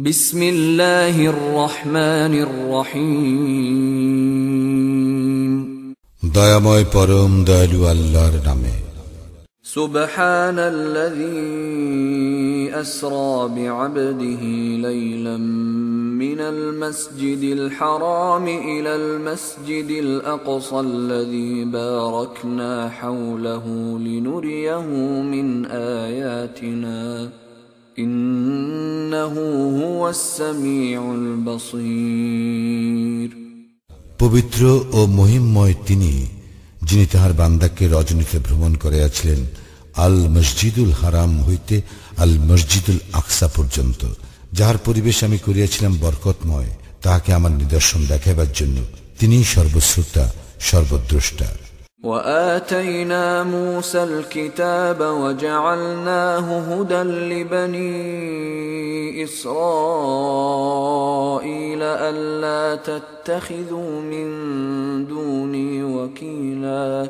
بسم الله الرحمن الرحيم দয়াময় পরম দয়ালু আল্লাহর নামে سبحان الذي أسرى بعبده ليلا من المسجد الحرام إلى المسجد الأقصى الذي باركنا حوله لنريه من آياتنا পবিত্র ও মহিমময় তিনি, যিনি তাহার বান্দাকে রজনীতে ভ্রমণ করিয়াছিলেন আল মসজিদুল হারাম হইতে আল মসজিদুল আকসা পর্যন্ত, যাহার পরিবেশ আমি করিয়াছিলাম বরকতময়, তাহাকে আমার নিদর্শন দেখাইবার জন্য। তিনি সর্বশ্রোতা, সর্বদ্রষ্টা। واتينا موسى الكتاب وجعلناه هدى لبني اسرائيل الا تتخذوا من دوني وكيلا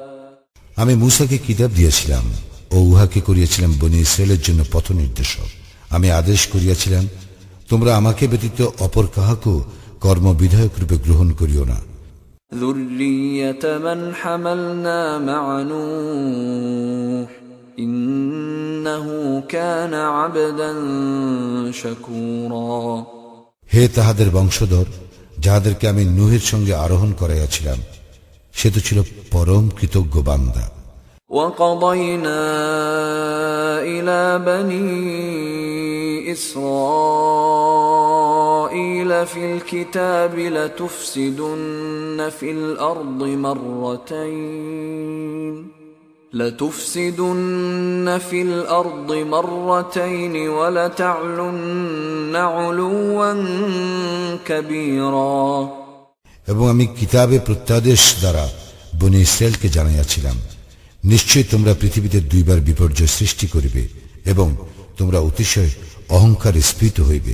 আমি মুসাকে কিতাব দিয়েছিলাম ও উহাকে করিয়াছিলাম বনি ইসরায়েলের জন্য পথ নির্দেশক আমি আদেশ করিয়াছিলাম তোমরা আমাকে ব্যতীত অপর কাহাকেও কর্মবিধায়ক রূপে গ্রহণ করিও না ذرية من حملنا مع نوح إنه كان عبدا شكورا হে তাহাদের বংশধর যাহাদেরকে আমি নুহের সঙ্গে আরোহণ করাইয়াছিলাম সে তো ছিল পরম কৃতজ্ঞ বান্দা وقضينا إلى بني إسرائيل في الكتاب لتفسدن في الأرض مرتين لتفسدن في الأرض مرتين ولتعلن علوا كبيرا এবং আমি কিতাবে প্রত্যাদেশ দ্বারা বনি ইসরায়েলকে জানাইয়াছিলাম নিশ্চয় তোমরা পৃথিবীতে দুইবার বিপর্যয় সৃষ্টি করিবে এবং তোমরা অতিশয় অহংকার স্ফীত হইবে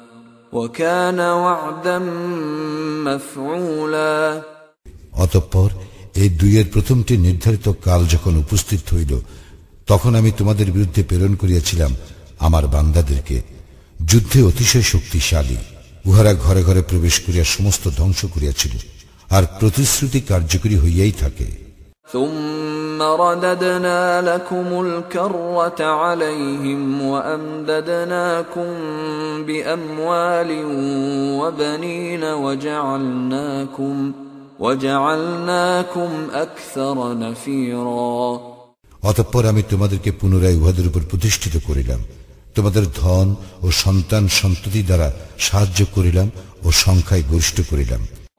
অতঃপর এই দুইয়ের প্রথমটি নির্ধারিত কাল যখন উপস্থিত হইল, তখন আমি তোমাদের বিরুদ্ধে প্রেরণ করিয়াছিলাম আমার বান্দাদেরকে। যুদ্ধে অতিশয় শক্তিশালী, উহারা ঘরে ঘরে প্রবেশ করিয়া সমস্ত ধ্বংস করিয়াছিল, আর প্রতিশ্রুতি কার্যকরী হইয়াই থাকে। ثم رددنا لكم الكرة عليهم وأمددناكم بأموال وبنين وجعلناكم وجعلناكم أكثر نفيرا অতঃপর আমি তোমাদেরকে পুনরায় উহাদের উপর প্রতিষ্ঠিত করিলাম তোমাদের ধন ও সন্তান সন্ততি দ্বারা সাহায্য করিলাম ও সংখ্যায় গরিষ্ঠ করিলাম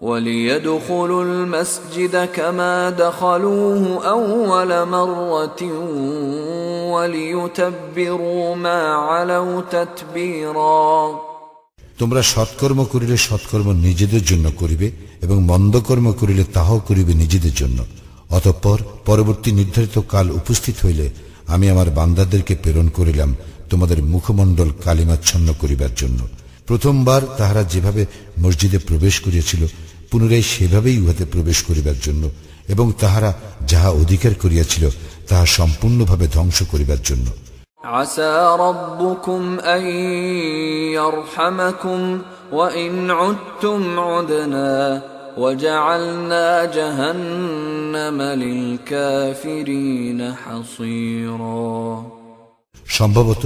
وليدخلوا المسجد كما دخلوه أول مرة وليتبروا ما علوا تتبيرا তোমরা সৎকর্ম করিলে সৎকর্ম নিজেদের জন্য করিবে এবং মন্দকর্ম করিলে তাহাও করিবে নিজেদের জন্য অতঃপর পরবর্তী নির্ধারিত কাল উপস্থিত হইলে আমি আমার বান্দাদেরকে প্রেরণ করিলাম তোমাদের মুখমণ্ডল কালিমাচ্ছন্ন করিবার জন্য প্রথমবার তাহারা যেভাবে মসজিদে প্রবেশ করিয়াছিল পুনরায় সেভাবেই উহাতে প্রবেশ করিবার জন্য এবং তাহারা যাহা অধিকার করিয়াছিল তাহা সম্পূর্ণভাবে ধ্বংস করিবার জন্য عسى ربكم أن يرحمكم وإن عدتم عدنا وجعلنا جهنم للكافرين حصيرا সম্ভবত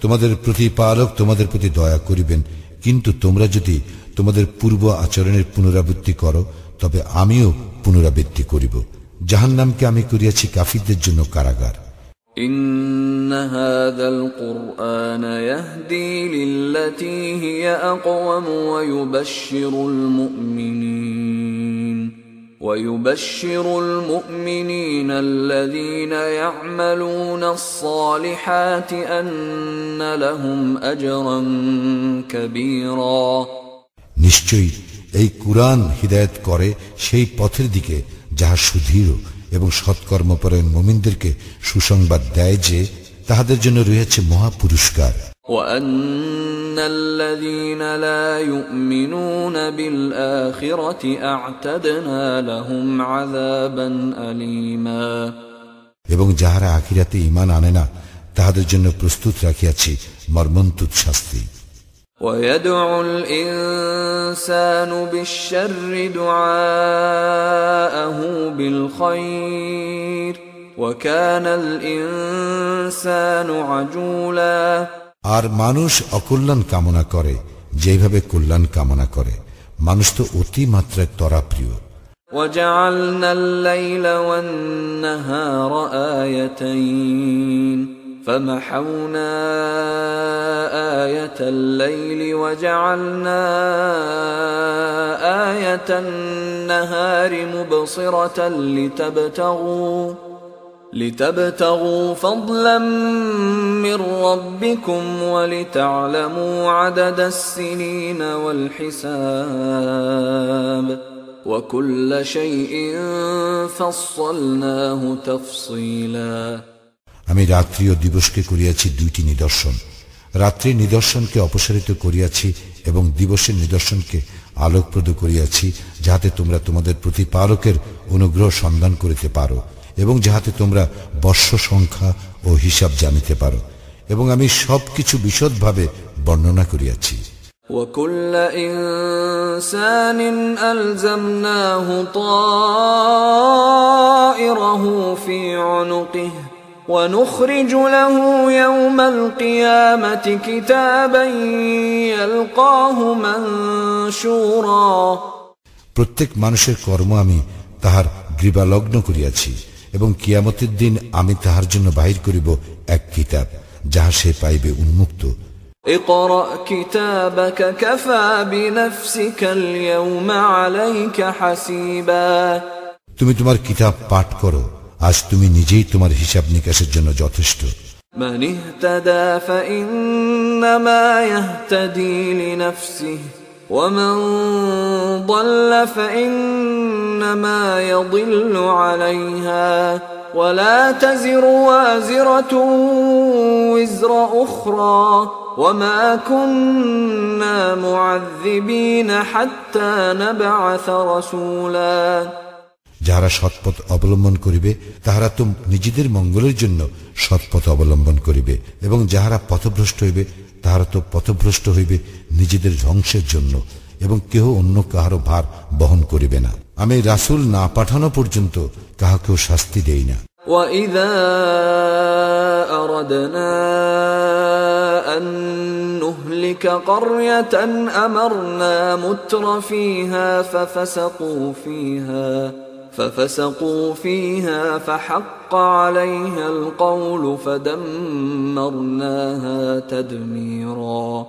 তোমাদের প্রতিপালক তোমাদের প্রতি দয়া করিবেন কিন্তু তোমরা যদি তোমাদের পূর্ব আচরণের পুনরাবৃত্তি করো তবে আমিও পুনরাবৃত্তি করিব জাহান্নামকে আমি করিয়াছি কাফিরদের জন্য কারাগার إن هذا القرآن يهدي للتي هي أقوم ويبشر المؤمنين ويبشر المؤمنين الذين يعملون الصالحات أن لهم أجرا كبيرا নিশ্চয়ই এই কুরআন হিদায়ত করে সেই পথের দিকে যাহা সুদৃঢ় এবং সৎকর্মপরায়ণ মোমিনদেরকে সুসংবাদ দেয় যে তাহাদের জন্য রয়েছে মহা পুরস্কার وأن الذين لا يؤمنون بالآخرة أعتدنا لهم عذابا أليما এবং যাহারা আখিরাতে ইমান আনে না তাহাদের জন্য প্রস্তুত রাখিয়াছি মর্মন্তুত শাস্তি ويدعو الإنسان بالشر دعاءه بالخير وكان الإنسان عجولا আর মানুষ অকল্যাণ কামনা করে যেভাবে কল্যাণ কামনা করে মানুষ তো অতি মাত্রায় তরাপ্রিয় وجعلنا الليل والنهار آيتين فمحونا آية الليل وجعلنا آية النهار مبصرة لتبتغوا لتبتغوا فضلا من ربكم ولتعلموا عدد السنين والحساب وكل شيء فصلناه تفصيلا আমি রাত্রি ও দিবসকে করিয়াছি দুইটি নিদর্শন রাত্রির নিদর্শনকে অপসারিত করিয়াছি এবং দিবসের নিদর্শনকে আলোকপ্রদ করিয়াছি যাহাতে তোমরা তোমাদের প্রতিপালকের অনুগ্রহ সন্ধান করিতে পারো এবং যাহাতে তোমরা বর্ষ সংখ্যা ও হিসাব জানিতে পারো এবং আমি সবকিছু বিশদভাবে বর্ণনা করিয়াছি وكل إنسان ألزمناه طائره في عنقه ونخرج له يوم القيامة كتابا يلقاه منشورا প্রত্যেক মানুষের কর্ম আমি তাহার গ্রীবালগ্ন করিয়াছি এবং কিয়ামতের দিন আমি তাহার জন্য বাহির করিব এক কিতাব যাহা সে পাইবে উন্মুক্ত اقرأ كتابك كفى بنفسك اليوم عليك حسيبا তুমি তোমার কিতাব পাঠ করো আজ তুমি নিজেই তোমার হিসাব নিকাশের জন্য যথেষ্ট من اهتدى فإنما يهتدي لنفسه ومن ضل فإنما يضل عليها ولا تزر وازرة وزر أخرى وما كنا معذبين حتى نبعث رسولا যাহারা সৎপথ অবলম্বন করিবে তাহারা তো নিজেদের মঙ্গলের জন্য সৎপথ অবলম্বন করিবে এবং যাহারা পথভ্রষ্ট হইবে তাহারা তো পথভ্রষ্ট হইবে নিজেদের ধ্বংসের জন্য এবং কেহ অন্য কাহারও ভার বহন করিবে না আমি রাসূল না পাঠানো পর্যন্ত কাহাকেও শাস্তি দেই না وإذا أردنا أن نهلك قرية أمرنا متر فيها ففسقوا فيها ففسقوا فيها فحق عليها القول فدمرناها تدميرا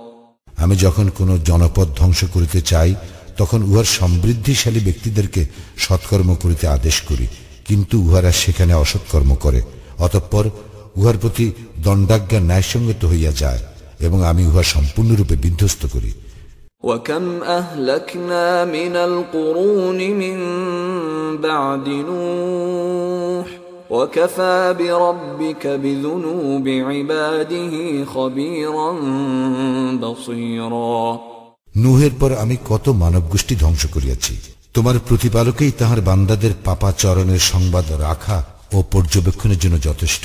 আমি যখন কোন জনপদ ধ্বংস করিতে চাই তখন উহার সমৃদ্ধিশালী ব্যক্তিদেরকে সৎকর্ম করিতে আদেশ করি কিন্তু উহারা সেখানে অসৎকর্ম করে অতঃপর উহার প্রতি দণ্ডাজ্ঞা ন্যায়সঙ্গত হইয়া যায় এবং আমি উহা সম্পূর্ণরূপে বিধ্বস্ত করি وكم أهلكنا من القرون من بعد نوح وكفى بربك بذنوب عباده خبيرا بصيرا নুহের পর আমি কত মানব গোষ্ঠী ধ্বংস করিয়াছি তোমার প্রতিপালকেই তাহার বান্দাদের পাপাচরণের সংবাদ রাখা ও পর্যবেক্ষণের জন্য যথেষ্ট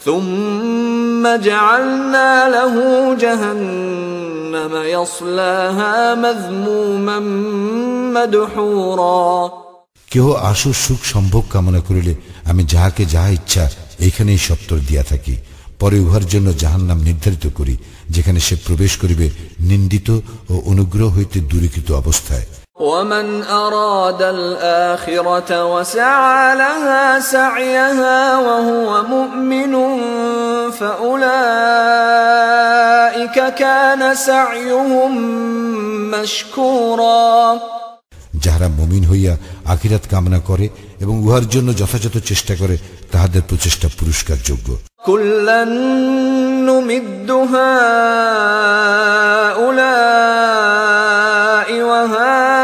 ثم جعلنا له جهنم يصلاها مذموما مدحورا কেহ আশু সুখ সম্ভোগ কামনা করিলে আমি যাহাকে যাহা ইচ্ছা এইখানেই সত্তর দিয়া থাকি পরে উহার জন্য জাহান নাম নির্ধারিত করি যেখানে সে প্রবেশ করিবে নিন্দিত ও অনুগ্রহ হইতে দূরীকৃত অবস্থায় ومن أراد الآخرة وسعى لها سعيها وهو مؤمن فأولئك كان سعيهم مشكورا যাহারা মমিন হইয়া আখিরাত কামনা করে এবং উহার জন্য যথাযথ চেষ্টা করে তাহাদের প্রচেষ্টা পুরস্কার যোগ্য كلا نمد هؤلاء وهؤلاء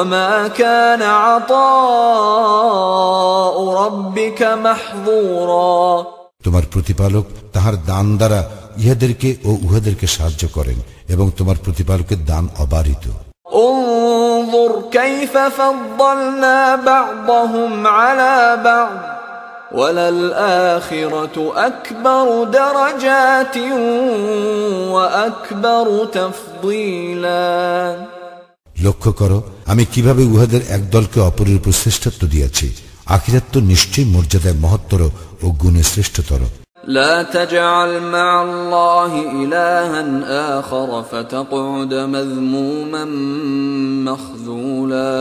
وما كان عطاء ربك محظورا তোমার প্রতিপালক তাহার দান দ্বারা ইহাদেরকে ও উহাদেরকে সাহায্য করেন এবং তোমার প্রতিপালকের দান অবারিত انظر كيف فضلنا بعضهم على بعض وللآخرة أكبر درجات وأكبر تفضيلا লক্ষ্য করো আমি কিভাবে উহাদের এক দলকে অপরের উপর শ্রেষ্ঠত্ব দিয়াছি আখিরাত তো নিশ্চয়ই মর্যাদায় মহত্তর ও গুণে শ্রেষ্ঠতর لا تجعل مع الله إلها آخر فتقعد مذموما مخذولا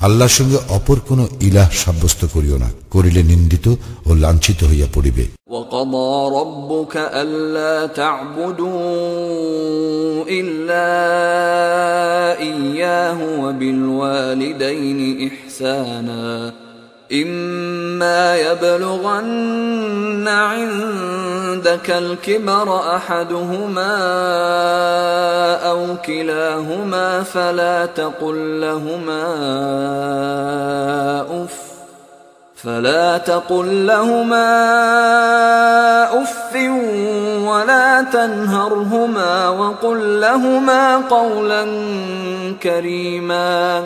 আল্লাহর সঙ্গে অপর কোন ইলাহ সাব্যস্ত করিও না করিলে নিন্দিত ও লাঞ্ছিত হইয়া পড়িবে وقضى ربك ألا تعبدوا إلا إياه وبالوالدين إحسانا إما يبلغن عندك الكبر أحدهما أو كلاهما فلا تقل لهما أف فلا تقل لهما اف ولا تنهرهما وقل لهما قولا كريما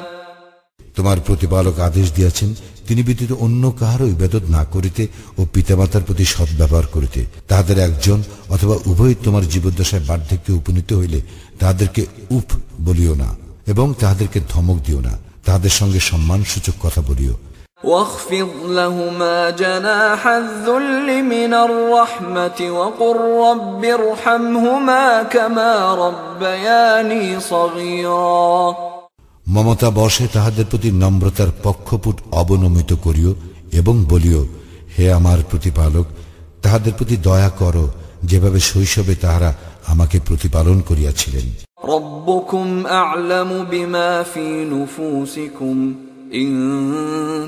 তোমার প্রতিপালক আদেশ দিয়াছেন তিনি ব্যতীত অন্য কাহারও ইবাদত না করিতে ও পিতামাতার প্রতি সদ্ব্যবহার করিতে তাহাদের একজন অথবা উভয় তোমার জীবদ্দশায় বার্ধক্যে উপনীত হইলে তাহাদেরকে উপ বলিও না এবং তাহাদেরকে ধমক দিও না তাহাদের সঙ্গে সম্মানসূচক কথা বলিও واخفض لهما جناح الذل من الرحمة وقل رب ارحمهما كما ربياني صغيرا মমতা বসে তাহাদের প্রতি নম্রতার পক্ষপুট অবনমিত করিও এবং বলিও হে আমার প্রতিপালক তাহাদের প্রতি দয়া করো যেভাবে শৈশবে তাহারা আমাকে প্রতিপালন করিয়াছিলেন ربكم أعلم بما في نفوسكم إن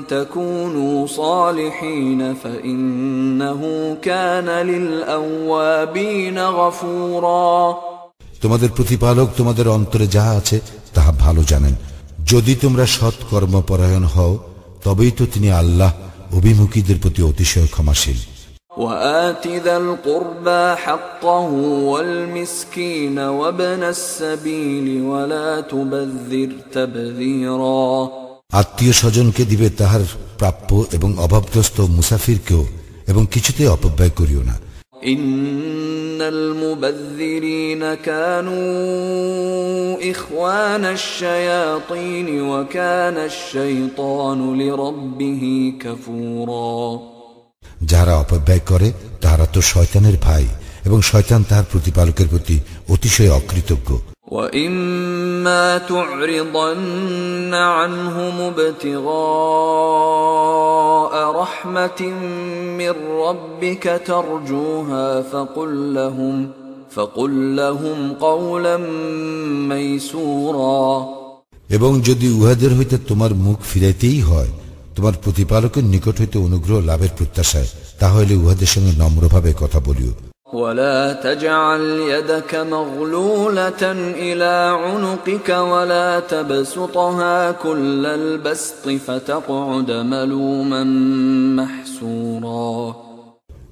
تكونوا صالحين فإنه كان للأوابين غفورا তোমাদের প্রতিপালক তোমাদের অন্তরে যাহা আছে তাহা ভালো জানেন যদি তোমরা সৎ কর্মপরায়ণ হও তবেই তো তিনি আল্লাহ অভিমুখীদের প্রতি অতিশয় ক্ষমাশীল وآت ذا القربى حقه والمسكين وابن السبيل ولا تبذر تبذيرا আত্মীয় স্বজনকে দিবে তাহার প্রাপ্য এবং অভাবগ্রস্ত মুসাফিরকেও এবং কিছুতে অপব্যয় করিও না إن المبذرين كانوا إخوان الشياطين وكان الشيطان لربه كفورا যাহারা অপব্যয় করে তাহারা তো শয়তানের ভাই এবং শয়তান তাহার প্রতিপালকের প্রতি অতিশয় অকৃতজ্ঞ وإما تعرضن عنهم ابتغاء رحمة من ربك ترجوها فقل لهم فقل لهم قولا ميسورا এবং যদি উহাদের হইতে তোমার মুখ ফিরাইতেই হয় তোমার প্রতিপালকের নিকট হইতে অনুগ্রহ লাভের প্রত্যাশায় তাহলে উহাদের সঙ্গে নম্রভাবে কথা বলিও ولا تجعل يدك مغلولة إلى عنقك ولا تبسطها كل البسط فتقعد ملوما محسورا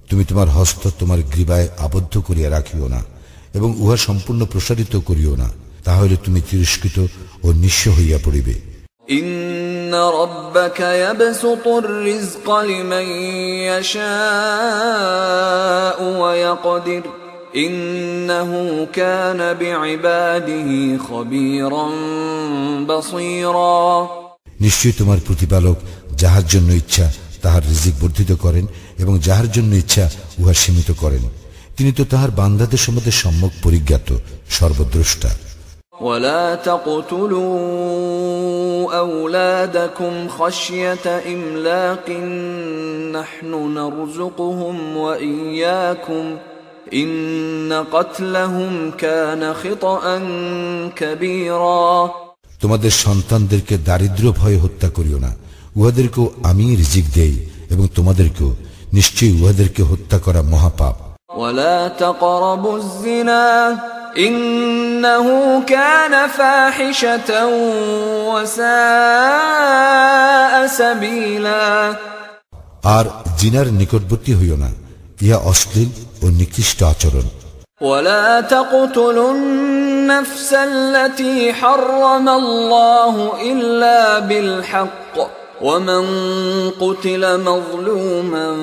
তুমি তোমার হস্ত তোমার গ্রীবায় আবদ্ধ করিয়া রাখিও না এবং উহা সম্পূর্ণ প্রসারিত করিও না তাহলে তুমি তিরস্কৃত ও নিঃস্ব হইয়া পড়িবে إن ربك يبسط الرزق لمن يشاء ويقدر إنه كان بعباده خبيرا بصيرا নিশ্চয়ই তোমার প্রতিপালক যাহার জন্য ইচ্ছা তাহার রিজিক বর্ধিত করেন এবং যাহার জন্য ইচ্ছা উহা সীমিত করেন তিনি তো তাহার বান্দাদের সম্বন্ধে সম্যক পরিজ্ঞাত সর্বদ্রষ্টা ولا تقتلوا أولادكم خشية إملاق نحن نرزقهم وإياكم إن قتلهم كان خطأ كبيرا তোমাদের সন্তানদেরকে দারিদ্র ভয়ে হত্যা করিও না উহাদেরকেও আমি রিজিক দেই এবং তোমাদেরকেও নিশ্চয়ই উহাদেরকে হত্যা করা মহাপাপ ولا تقربوا الزنا إنه كان فاحشة وساء سبيلا আর জিনার নিকটবর্তী হইও না ইহা অশ্লীল ও নিকৃষ্ট আচরণ ولا تقتلوا النفس التي حرم الله إلا بالحق ومن قتل مظلوما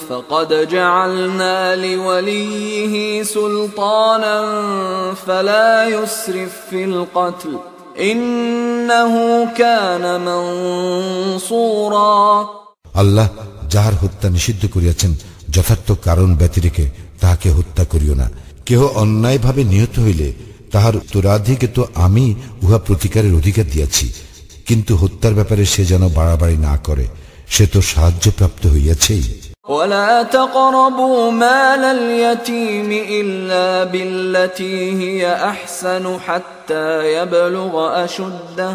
فقد جعلنا لوليه سلطانا فلا يسرف في القتل إنه كان منصورا আল্লাহ যাহার হত্যা নিষিদ্ধ করিয়াছেন যথার্থ কারণ ব্যতিরেকে তাহাকে হত্যা করিও না কেহ অন্যায়ভাবে নিহত হইলে তাহার উত্তরাধিকে তো আমি উহা প্রতিকারের অধিকার দিয়াছি কিন্তু হত্যার ব্যাপারে সে যেন বাড়াবাড়ি না করে সে তো সাহায্যপ্রাপ্ত হইয়াছেই ولا تقربوا مال اليتيم إلا بالتي هي أحسن حتى يبلغ أشده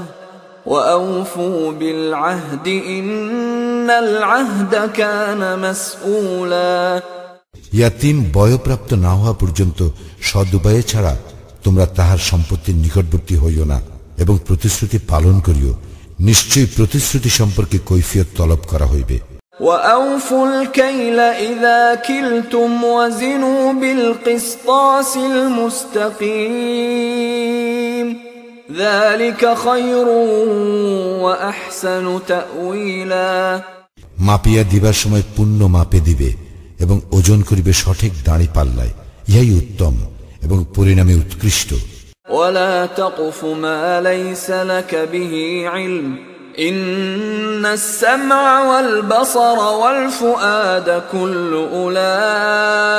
وأوفوا بالعهد إن العهد كان مسؤولا ইয়াতিম বয়প্রাপ্ত না হওয়া পর্যন্ত সদুপায়ে ছাড়া তোমরা তাহার সম্পত্তির নিকটবর্তী হইও না এবং প্রতিশ্রুতি পালন করিও নিশ্চয়ই প্রতিশ্রুতি সম্পর্কে কৈফিয়ত তলব করা হইবে وأوفوا الكيل إذا كلتم وزنوا بالقسطاس المستقيم ذلك خير وأحسن تأويلا মাপিয়া দিবার সময় পুণ্য মাপে দিবে এবং ওজন করিবে সঠিক দাঁড়ি পাল্লায় ইহাই উত্তম এবং পরিণামে উৎকৃষ্ট ولا تقف ما ليس لك به علم إن السمع والبصر والفؤاد كل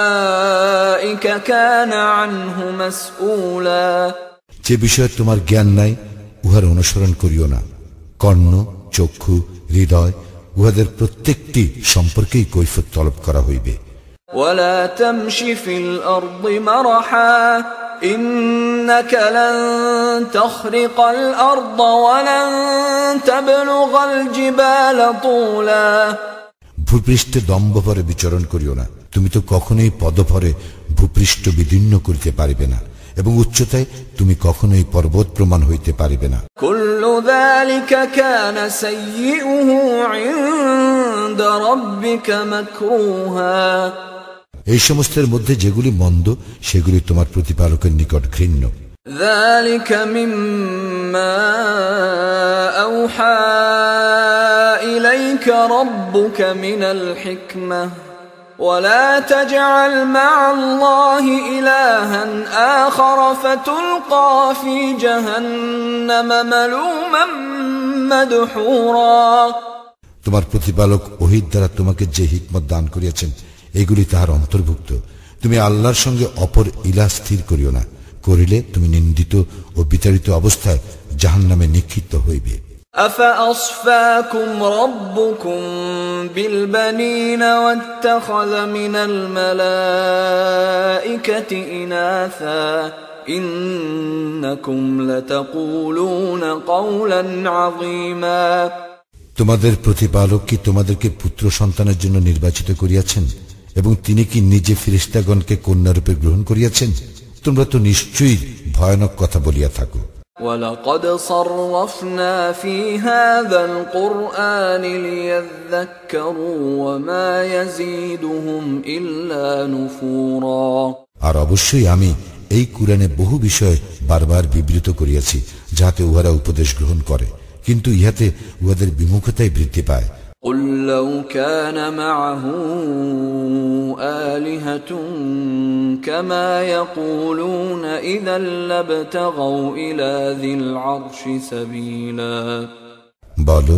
أولئك كان عنه مسؤولا যে বিষয়ে তোমার জ্ঞান নাই উহার অনুসরণ করিও না কর্ণ চক্ষু হৃদয় উহাদের প্রত্যেকটি সম্পর্কেই কৈফত তলব করা হইবে ولا تمش في الأرض مرحا إنك لن تخرق الأرض ولن تبلغ الجبال طولا ভূপৃষ্ঠে দম্ভভরে বিচরণ করিও না তুমি তো কখনোই পদভরে ভূপৃষ্ঠ বিদীর্ণ করিতে পারিবে না এবং উচ্চতায় তুমি কখনোই পর্বত প্রমাণ হইতে পারিবে না كل এই সমস্তের মধ্যে যেগুলি মন্দ সেগুলি তোমার প্রতিপালকের নিকট ঘৃণ্য ذلك مما أوحى إليك ربك من الحكمة ولا تجعل مع الله إلها آخر فتلقى في جهنم ملوما مدحورا তোমার প্রতিপালক ওহিদ দ্বারা তোমাকে যে হিকমত দান করিয়াছেন এগুলি তাহার অন্তর্ভুক্ত তুমি আল্লাহর সঙ্গে অপর ইলা স্থির করিও না করিলে তুমি নিন্দিত ও বিতাড়িত অবস্থায় জাহান নামে নিক্ষিপ্ত হইবে أفأصفاكم ربكم بالبنين واتخذ من الملائكة إناثا إنكم لتقولون قولا عظيما তোমাদের প্রতিপালক কি তোমাদেরকে পুত্র সন্তানের জন্য নির্বাচিত করিয়াছেন এবং তিনি কি নিজে ফিরিস্তাগণকে কন্যারূপে গ্রহণ করিয়াছেন তোমরা তো নিশ্চয়ই ভয়ানক কথা বলিয়া থাকো ولقد صرفنا في هذا القرآن ليذكروا وما يزيدهم إلا نفورا আর অবশ্যই আমি এই কুরআনে বহু বিষয় বারবার বিবৃত করিয়াছি যাহাতে উহারা উপদেশ গ্রহণ করে কিন্তু ইহাতে উহাদের বিমুখতাই বৃদ্ধি পায় قل لو كان معه آلهة كما يقولون إذا لابتغوا إلى ذي العرش سبيلا বল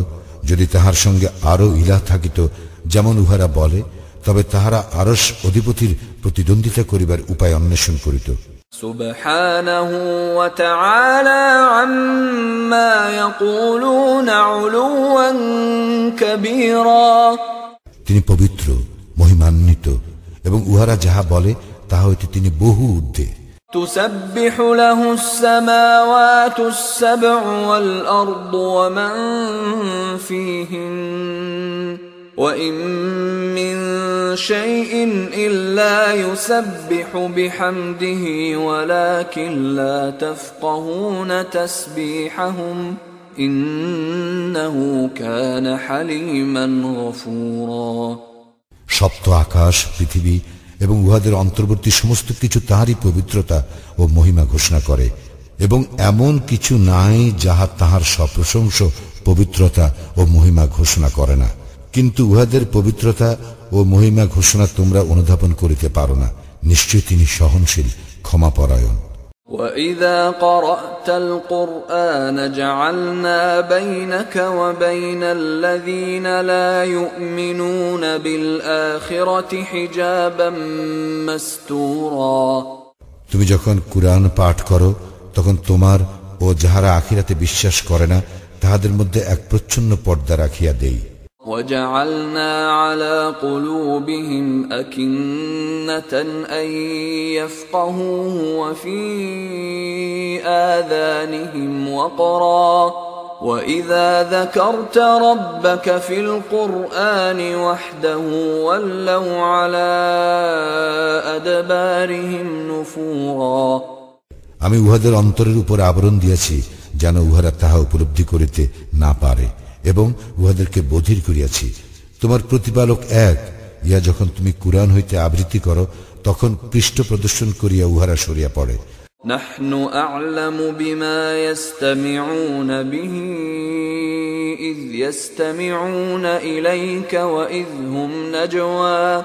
যদি তাহার সঙ্গে আরো ইলাহ থাকিত যেমন উহারা বলে তবে তাহারা আরস অধিপতির প্রতিদ্বন্দ্বিতা করিবার উপায় অন্বেষণ করিত سبحانه وتعالى عما يقولون علوا كبيرا তিনি পবিত্র মহিমান্বিত এবং উহারা যাহা বলে তাহা হইতে তিনি বহু ঊর্ধ্বে تسبح له السماوات السبع والأرض ومن فيهن وإن من شيء إلا يسبح بحمده ولكن لا تفقهون تسبيحهم إنه كان حليما غفورا সপ্ত আকাশ পৃথিবী এবং উহাদের অন্তর্বর্তী সমস্ত কিছু তাহারই পবিত্রতা ও মহিমা ঘোষণা করে এবং এমন কিছু নাই যাহা তাহার সপ্রশংস পবিত্রতা ও মহিমা ঘোষণা করে না কিন্তু উহাদের পবিত্রতা ও মহিমা ঘোষণা তোমরা অনুধাবন করিতে পারো না নিশ্চয় তিনি সহনশীল ক্ষমাপরায়ণ وإذا قرأت القرآن جعلنا بينك وبين الذين لا يؤمنون بالآخرة حجابا مستورا তুমি যখন কুরআন পাঠ করো তখন তোমার ও যাহারা আখিরাতে বিশ্বাস করে না তাহাদের মধ্যে এক প্রচ্ছন্ন পর্দা রাখিয়া দেই وجعلنا على قلوبهم أكنة أن يفقهوه وفي آذانهم وقرا وإذا ذكرت ربك في القرآن وحده ولوا على أدبارهم نفورا আমি উহাদের অন্তরের উপর আবরণ দিয়াছি যেন উহারা তাহা উপলব্ধি করিতে না পারে এবং উহাদেরকে বধির করিয়াছি তোমার প্রতিপালক এক ইয়া যখন তুমি কুরআন হইতে আবৃত্তি করো তখন পৃষ্ঠ প্রদর্শন করিয়া উহারা সরিয়া পড়ে نحن أعلم بما يستمعون به إذ يستمعون إليك وإذ هم نجوى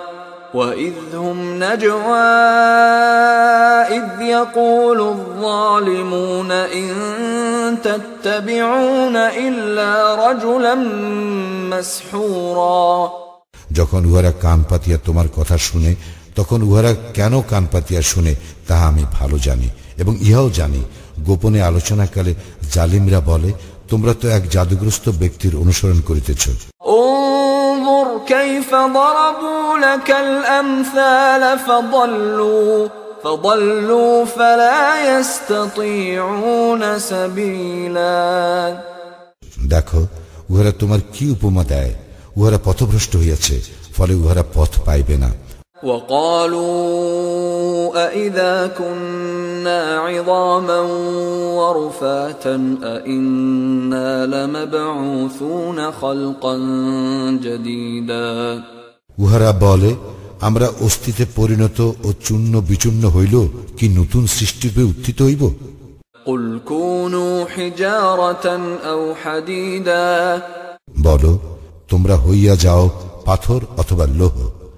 وإذ هم نجوى إذ يقول الظالمون إن تتبعون إلا رجلا مسحورا যখন উহারা কান পাতিয়া তোমার কথা শুনে তখন উহারা কেন কান পাতিয়া শুনে তাহা আমি ভালো জানি এবং ইহাও জানি গোপনে আলোচনাকালে জালিমরা বলে তোমরা তো এক জাদুগ্রস্ত ব্যক্তির অনুসরণ করিতেছ انظر كيف ضربوا لك الأمثال فضلوا فضلوا فلا يستطيعون سبيلا দেখো উহারা তোমার কি উপমা দেয় উহারা পথভ্রষ্ট হইয়াছে ফলে উহারা পথ পাইবে না وقالوا أإذا كنا عظاما ورفاتا أإنا لمبعوثون خلقا جديدا উহারা বলে আমরা অস্থিতে পরিণত ও চূর্ণ বিচূর্ণ হইল কি নতুন সৃষ্টিরূপে উত্থিত হইব قل كونوا حجارة أو حديدا বলো তোমরা হইয়া যাও পাথর অথবা লোহ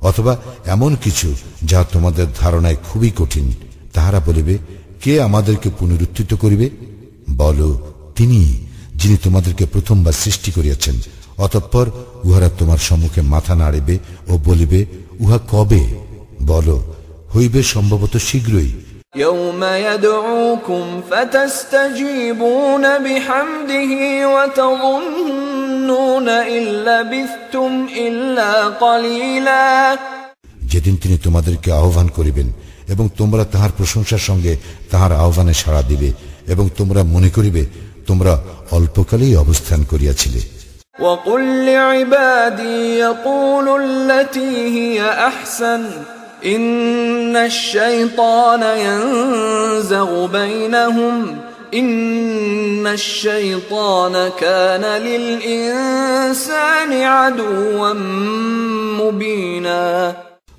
অথবা এমন কিছু যা তোমাদের ধারণায় খুবই কঠিন, তাহারা বলিবে, কে আমাদেরকে পুনরুত্থিত করিবে? বলো, তিনি যিনি তোমাদেরকে প্রথমবার সৃষ্টি করিয়াছেন, অতঃপর উহারা তোমার সম্মুখে মাথা নাড়িবে ও বলিবে, উহা কবে? বলো, হইবে সম্ভবত শীঘ্রই। يوم يدعوكم فتستجيبون بحمده وتظنون إن لبثتم إلا قليلا যেদিন তিনি তোমাদেরকে আহ্বান করিবেন এবং তোমরা তাহার প্রশংসার সঙ্গে তাহার আহ্বানে সাড়া দিবে এবং তোমরা মনে করিবে তোমরা অল্পকালেই অবস্থান করিয়াছিলে وقل لعبادي يقولوا التي هي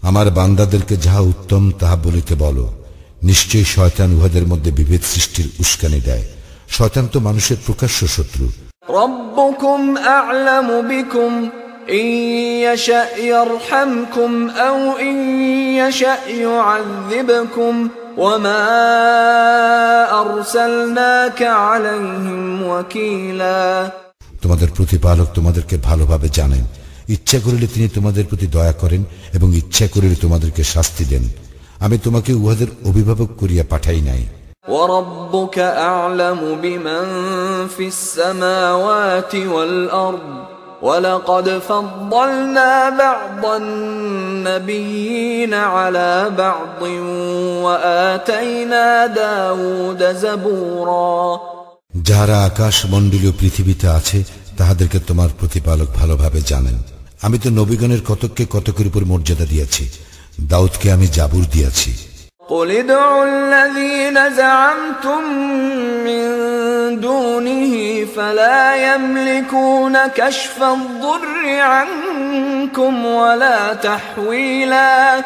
আমার বান্দাদেরকে যাহা উত্তম তাহা বলিতে বলো। নিশ্চয়ই শয়তান উহাদের মধ্যে বিভেদ সৃষ্টির উস্কানি দেয়। শয়তান তো মানুষের প্রকাশ্য শত্রু। রব্বুকুম আ'লামু বিকুম ان يشا يرحمكم او ان يشا يعذبكم وما ارسلناك عليهم وكيلا তোমাদের প্রতিপালক তোমাদেরকে ভালোভাবে জানেন ইচ্ছা করিলে তিনি তোমাদের প্রতি দয়া করেন এবং ইচ্ছা করিলে তোমাদেরকে শাস্তি দেন আমি তোমাকে উহাদের অভিভাবক করিয়া পাঠাই নাই وربك اعلم بمن في السماوات والارض ولقد فضلنا بعض النبيين على بعض واتينا داود زبورا যাহারা আকাশ মণ্ডলীয় পৃথিবীতে আছে তাহাদেরকে তোমার প্রতিপালক ভালোভাবে জানেন আমি তো নবীগণের কতককে কতকের উপর মর্যাদা দিয়াছি দাউদকে আমি জাবুর দিয়াছি قل ادعوا الذين زعمتم من دونه فلا يملكون كشف الضر عنكم ولا تحويلا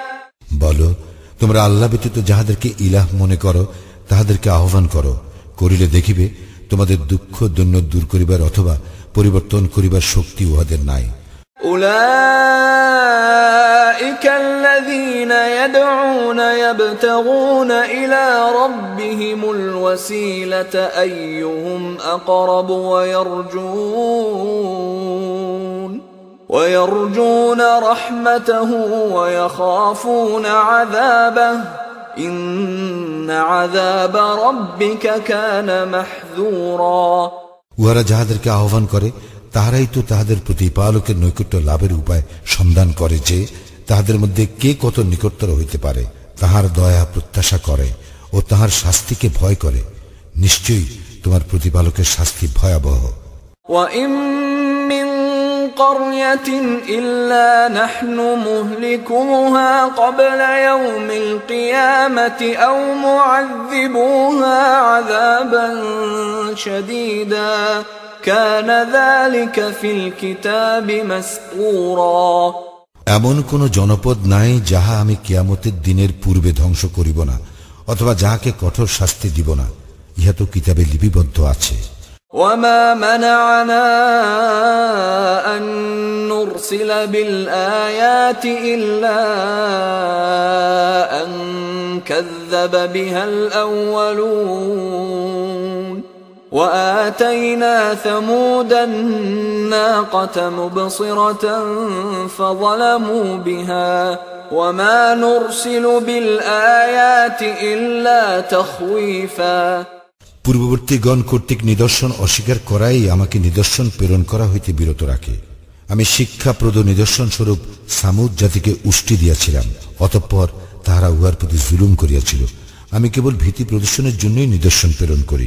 বলো, তোমরা আল্লাহ ব্যতীত যাহাদেরকে ইলাহ মনে করো, তাহাদেরকে আহ্বান করো। করিলে দেখিবে, তোমাদের দুঃখ দৈন্য দূর করিবার অথবা পরিবর্তন করিবার শক্তি উহাদের নাই। أولئك الذين يدعون يبتغون إلى ربهم الوسيلة أيهم أقرب ويرجون ويرجون رحمته ويخافون عذابه. إن عذاب ربك كان محذورا. ورجع ذلك الكهوفان كره তাহারাই তো তাহাদের প্রতিপালকের নৈকট্য লাভের উপায় সন্ধান করে যে তাহাদের মধ্যে কে কত নিকটতর হইতে পারে তাহার দয়া প্রত্যাশা করে ও তাহার শাস্তিকে ভয় করে নিশ্চয়ই তোমার প্রতিপালকের শাস্তি ভয়াবহ وإن من قرية إلا نحن مهلكوها قبل يوم القيامة أو معذبوها عذابا شديدا كان ذلك في الكتاب مسطورا এমন কোন জনপদ নাই যাহা আমি কিয়ামতের দিনের পূর্বে ধ্বংস করিব না অথবা যাহাকে কঠোর শাস্তি দিব না ইহা তো কিতাবে লিপিবদ্ধ আছে وما منعنا أن نرسل بالآيات إلا أن كذب بها الأولون وآتينا ثمود الناقة مبصرة فظلموا بها وما نرسل بالآيات إلا تخويفاً পূর্ববর্তীগণ কর্তৃক নিদর্শন অস্বীকার করাই আমাকে নিদর্শন প্রেরণ করা হইতে বিরত রাখে আমি শিক্ষাপ্রদ নিদর্শন স্বরূপ সামুদ জাতিকে উষ্টি দিয়াছিলাম অতঃপর তাহারা উহার প্রতি জুলুম করিয়াছিল আমি কেবল ভীতি প্রদর্শনের জন্যই নিদর্শন প্রেরণ করি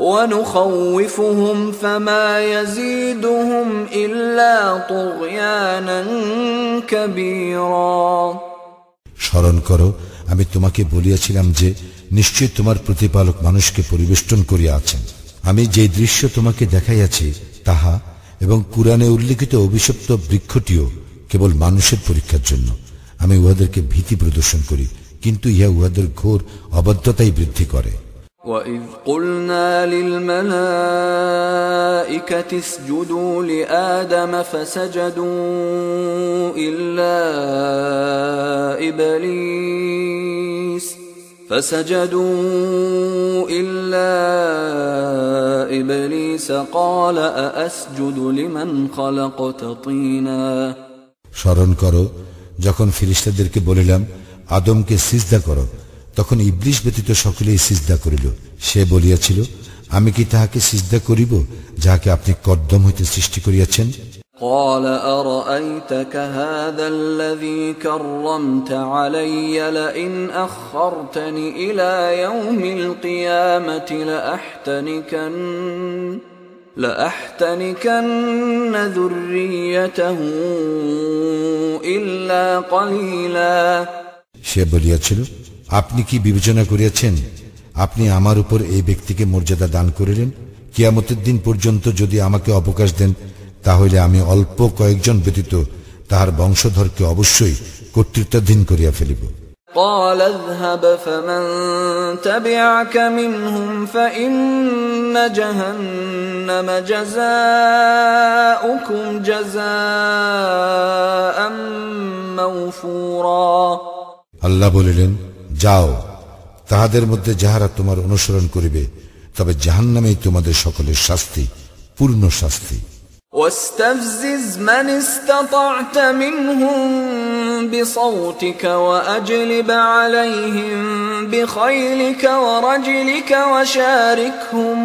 ونخوفهم فما يزيدهم إلا طغيانا كبيرا স্মরণ করো আমি তোমাকে বলিয়াছিলাম যে নিশ্চয় তোমার প্রতিপালক মানুষকে পরিবেষ্টন করিয়া আছেন আমি যে দৃশ্য তোমাকে দেখাইয়াছি তাহা এবং কুরআনে উল্লিখিত অভিশপ্ত বৃক্ষটিও কেবল মানুষের পরীক্ষার জন্য আমি উহাদেরকে ভীতি প্রদর্শন করি কিন্তু ইহা উহাদের ঘোর অবদ্ধতাই বৃদ্ধি করে وإذ قلنا للملائكة اسجدوا لآدم فسجدوا إلا إبليس فسجدوا إلا إبليس قال أأسجد لمن خلقت طينا স্মরণ করো যখন ফিরিস্তাদেরকে বলিলাম আদমকে সিজদা করো তখন ইবলিশ ব্যতীত সকলেই সিজদা করিল সে বলিয়াছিল আমি কি তাহাকে সিজদা করিব যাহাকে আপনি কদ্দম হইতে সৃষ্টি করিয়াছেন قال أرأيتك هذا الذي كرمت علي لئن أخرتني إلى يوم القيامة لأحتنكن لأحتنكن ذريته إلا قليلا সে বলিয়াছিল আপনি কি বিবেচনা করিয়াছেন আপনি আমার উপর এই ব্যক্তিকে মর্যাদা দান করিলেন কিয়ামতের দিন পর্যন্ত যদি আমাকে অবকাশ দেন তাহলে আমি অল্প কয়েকজন ব্যতীত তাহার বংশধরকে অবশ্যই কর্তৃত্বাধীন করিয়া ফেলিব قال اذهب فمن تبعك منهم فإن جهنم جزاؤكم جزاء موفورا আল্লাহ বলিলেন যাও তাহাদের মধ্যে যাহারা তোমার অনুসরণ করিবে তবে জাহান্নামেই তোমাদের সকলের শাস্তি পূর্ণ শাস্তি واستفزز من استطعت منهم بصوتك وأجلب عليهم بخيلك ورجلك وشاركهم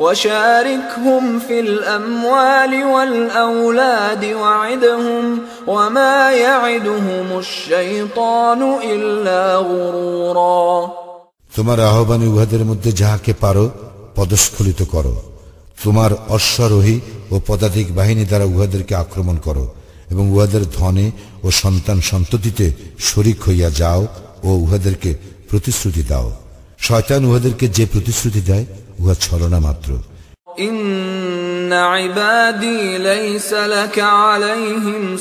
وشاركهم في الأموال والأولاد وعدهم وما يعدهم الشيطان إلا غرورا তোমার আহ্বানে উহাদের মধ্যে যাহাকে পারো পদস্খলিত করো তোমার অশ্বারোহী ও পদাধিক বাহিনী দ্বারা উহাদেরকে আক্রমণ করো এবং উহাদের ধনে ও সন্তান সন্ততিতে শরিক হইয়া যাও ও উহাদেরকে প্রতিশ্রুতি দাও শয়তান উহাদেরকে যে প্রতিশ্রুতি দেয় উহা ছলনা মাত্র إن عبادي ليس لك عليهم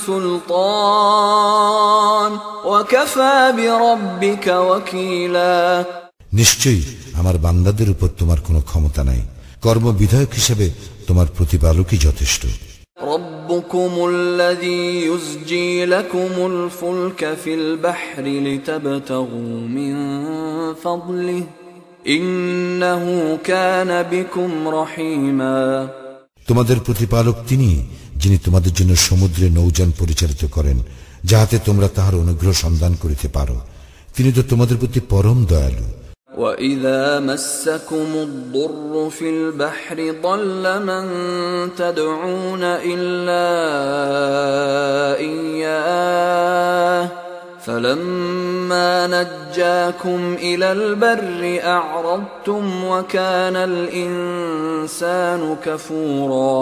سلطان وكفى بربك وكيلا নিশ্চয়ই আমার বান্দাদের উপর তোমার কোনো ক্ষমতা নাই কর্মবিধায়ক হিসেবে তোমার প্রতিপালকই যথেষ্ট ربكم الذي يزجي لكم الفلك في البحر لتبتغوا من فضله إنه كان بكم رحيما তোমাদের প্রতিপালক তিনি যিনি তোমাদের জন্য সমুদ্রে নৌযান পরিচালিত করেন যাহাতে তোমরা তাহার অনুগ্রহ সন্ধান করিতে পারো তিনি তো তোমাদের প্রতি পরম দয়ালু وإذا مسكم الضر في البحر ضل من تدعون إلا إياه فلما نجاكم إلى البر أعرضتم وكان الإنسان كفورا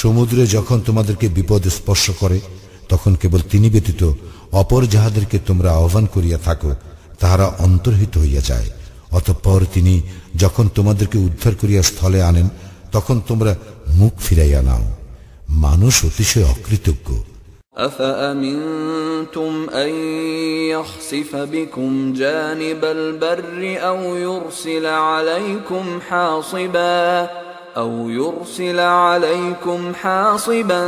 সমুদ্রে যখন তোমাদেরকে বিপদ স্পর্শ করে তখন কেবল তিনি ব্যতীত অপর যাহাদেরকে তোমরা আহ্বান করিয়া থাকো তাহারা অন্তর্হিত হইয়া যায় অতঃপর তিনি যখন তোমাদেরকে উদ্ধার করিয়া স্থলে আনেন তখন তোমরা মুখ ফিরাইয়া নাও মানুষ অতিশয় অকৃতজ্ঞ أفأمنتم أن يخسف بكم جانب البر أو يرسل عليكم حاصبا أو يرسل عليكم حاصبا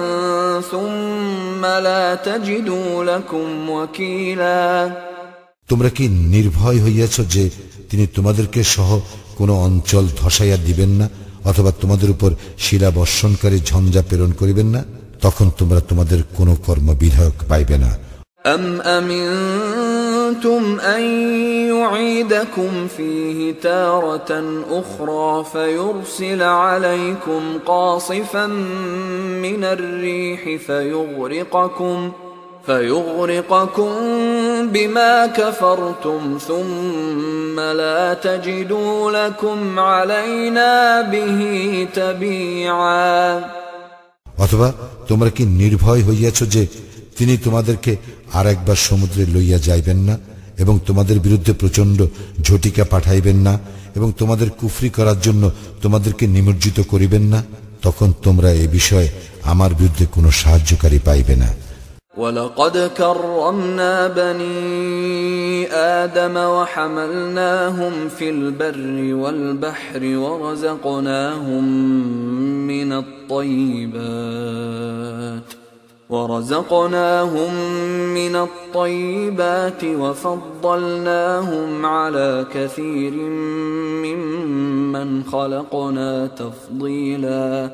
ثم لا تجدوا لكم وكيلا তোমরা কি নির্ভয় হইয়াছ যে তিনি তোমাদেরকে সহ কোনো অঞ্চল ধসাইয়া দিবেন না অথবা তোমাদের উপর শিলা বর্ষণকারী ঝঞ্ঝা প্রেরণ করিবেন না তখন তোমরা তোমাদের কোনো কর্ম বিধায়ক পাইবে না أم أمنتم أن يعيدكم فيه تارة أخرى فيرسل عليكم قاصفا من الريح فيغرقكم فيغرقكم بما كفرتم ثم لا تجدوا لكم علينا به تبيعا অথবা তোমরা কি নির্ভয় হইয়াছ যে তিনি তোমাদেরকে আর একবার সমুদ্রে লইয়া যাইবেন না, এবং তোমাদের বিরুদ্ধে প্রচণ্ড ঝটিকা পাঠাইবেন না, এবং তোমাদের কুফরি করার জন্য তোমাদেরকে নিমজ্জিত করিবেন না? তখন তোমরা এ বিষয়ে আমার বিরুদ্ধে কোনো সাহায্যকারী পাইবে না। ولقد كرمنا بني آدم وحملناهم في البر والبحر ورزقناهم من الطيبات ورزقناهم من الطيبات وفضلناهم على كثير ممن خلقنا تفضيلا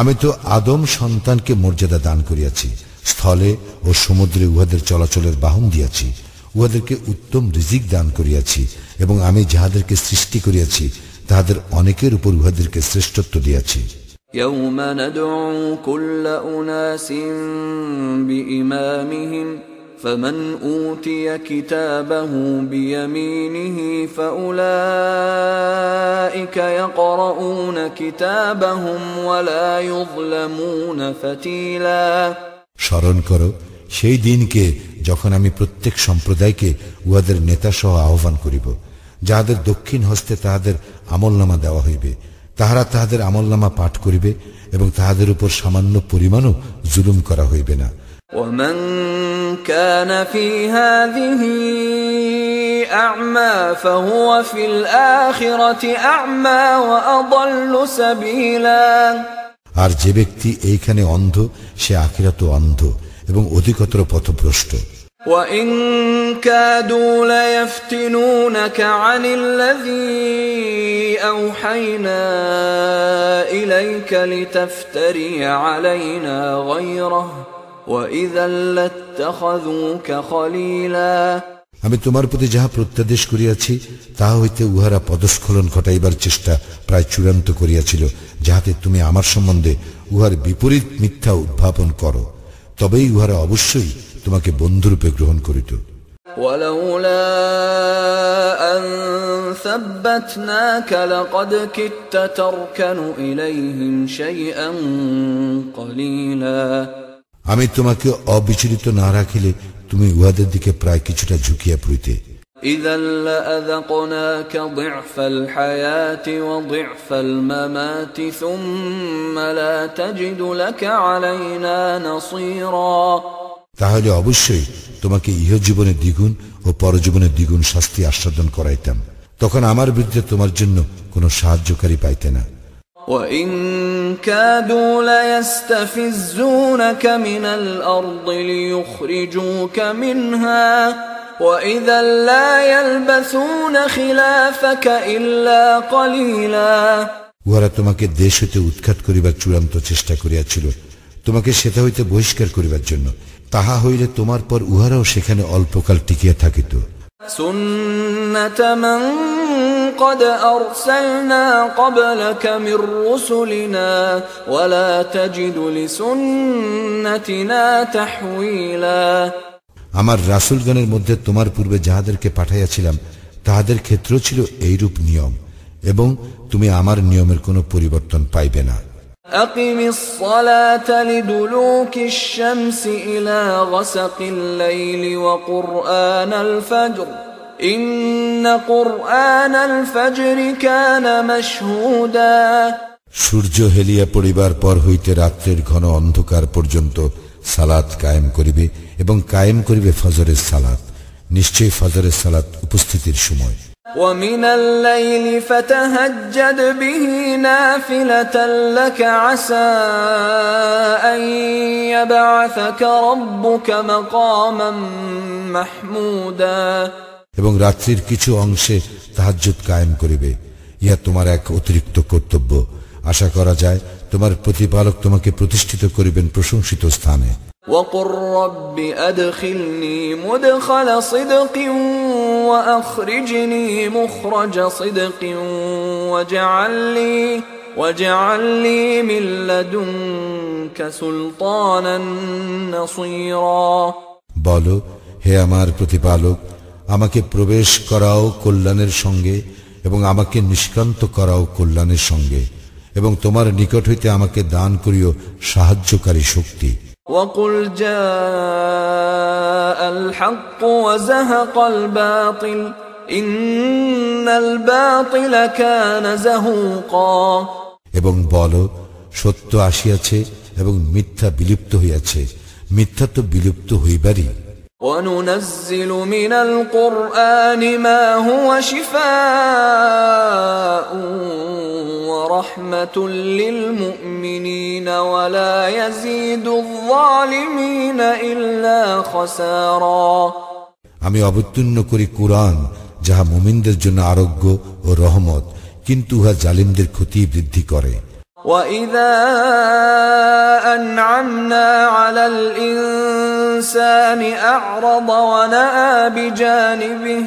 আমি তো আদম সন্তানকে মর্যাদা দান করিয়াছি স্থলে ও সমুদ্রে উহাদের চলাচলের বাহন দিয়াছি উহাদেরকে উত্তম রিজিক দান করিয়াছি এবং আমি যাহাদেরকে সৃষ্টি করিয়াছি তাহাদের অনেকের উপর উহাদেরকে শ্রেষ্ঠত্ব দিয়াছি يوم ندعو كل أناس بإمامهم فمن أوتي كتابه بيمينه فأولئك يقرؤون كتابهم ولا يظلمون فتيلا স্মরণ করো সেই দিনকে যখন আমি প্রত্যেক সম্প্রদায়কে উহাদের নেতা সহ আহ্বান করিব যাহাদের দক্ষিণ হস্তে তাহাদের আমলনামা দেওয়া হইবে তাহারা তাহাদের আমলনামা পাঠ করিবে এবং তাহাদের উপর সামান্য পরিমাণও জুলুম করা হইবে না ومن كان في هذه أعمى فهو في الآخرة أعمى وأضل سبيلا আর যে ব্যক্তি এইখানে অন্ধ সে আখিরাত অন্ধ এবং অধিকতর পথভ্রষ্ট وإن كادوا ليفتنونك عن الذي أوحينا إليك لتفتري علينا غيره وإذا لاتخذوك خليلا আমি তোমার প্রতি যাহা প্রত্যাদেশ করিয়াছি তাহা হইতে উহারা পদস্খলন ঘটাইবার চেষ্টা প্রায় চূড়ান্ত করিয়াছিল যাহাতে তুমি আমার সম্বন্ধে উহার বিপরীত মিথ্যা উদ্ভাবন করো তবেই উহারা অবশ্যই তোমাকে বন্ধুরূপে গ্রহণ করিত ولولا أن ثبتناك لقد كدت تركن إليهم شيئا قليلا আমি তোমাকে অবিচলিত না রাখিলে তুমি উহাদের দিকে প্রায় কিছুটা ঝুঁকিয়া পড়িতে। তাহলে অবশ্যই তোমাকে ইহ জীবনে দ্বিগুণ ও পরজীবনে দ্বিগুণ শাস্তি আস্বাদন করাইতাম। তখন আমার বিরুদ্ধে তোমার জন্য কোনো সাহায্যকারী পাইতে না। وإن كادوا ليستفزونك من الأرض ليخرجوك منها وإذا لا يلبثون خلافك إلا قليلا উহারা তোমাকে দেশ হইতে উৎখাত করিবার চূড়ান্ত চেষ্টা করিয়াছিল তোমাকে সেটা হইতে বহিষ্কার করিবার জন্য তাহা হইলে তোমার পর উহারাও সেখানে অল্পকাল টিকিয়া থাকিত سنة من قد أرسلنا قبلك من رسلنا ولا تجد لسنتنا تحويلا আমার রাসুলগণের মধ্যে তোমার পূর্বে যাহাদেরকে পাঠাইয়াছিলাম তাহাদের ক্ষেত্র ছিল এইরূপ নিয়ম এবং তুমি আমার নিয়মের কোনো পরিবর্তন পাইবে না أقم الصلاة لدلوك الشمس إلى غسق الليل وقرآن الفجر إن قرآن الفجر كان مشهودا সূর্য হেলিয়া পড়িবার পর হইতে রাত্রের ঘন অন্ধকার পর্যন্ত সালাত কায়েম করিবে এবং কায়েম করিবে ফজরের সালাত নিশ্চয়ই ফজরের সালাত উপস্থিতির সময় ومن الليل فتهجد به نافلة لك عسى أن يبعثك ربك مقاما محمودا এবং রাত্রির কিছু অংশে তাহাজ্জুদ কায়েম করিবে ইহা তোমার এক অতিরিক্ত কর্তব্য আশা করা যায় তোমার প্রতিপালক তোমাকে প্রতিষ্ঠিত করিবেন প্রশংসিত স্থানে وقل رب أدخلني مدخل صدق وأخرجني مخرج صدق واجعل لي واجعل لي من لدنك سلطانا نصيرا বলো হে আমার প্রতিপালক আমাকে প্রবেশ করাও কল্যাণের সঙ্গে এবং আমাকে নিষ্কান্ত করাও কল্যাণের সঙ্গে এবং তোমার নিকট হইতে আমাকে দান করিও সাহায্যকারী শক্তি وقل جاء الحق وزهق الباطل إن الباطل كان زهوقا এবং বলো সত্য আসিয়াছে এবং মিথ্যা বিলুপ্ত হইয়াছে মিথ্যা তো বিলুপ্ত হইবারই وننزل من القرآن ما هو شفاء ورحمة للمؤمنين ولا يزيد الظالمين إلا خسارا আমি অবতীর্ণ করি কোরআন যাহা মুমিনদের জন্য আরোগ্য ও রহমত কিন্তু উহা জালিমদের ক্ষতি বৃদ্ধি করে وإذا أنعمنا على الإنسان أعرض ونأى بجانبه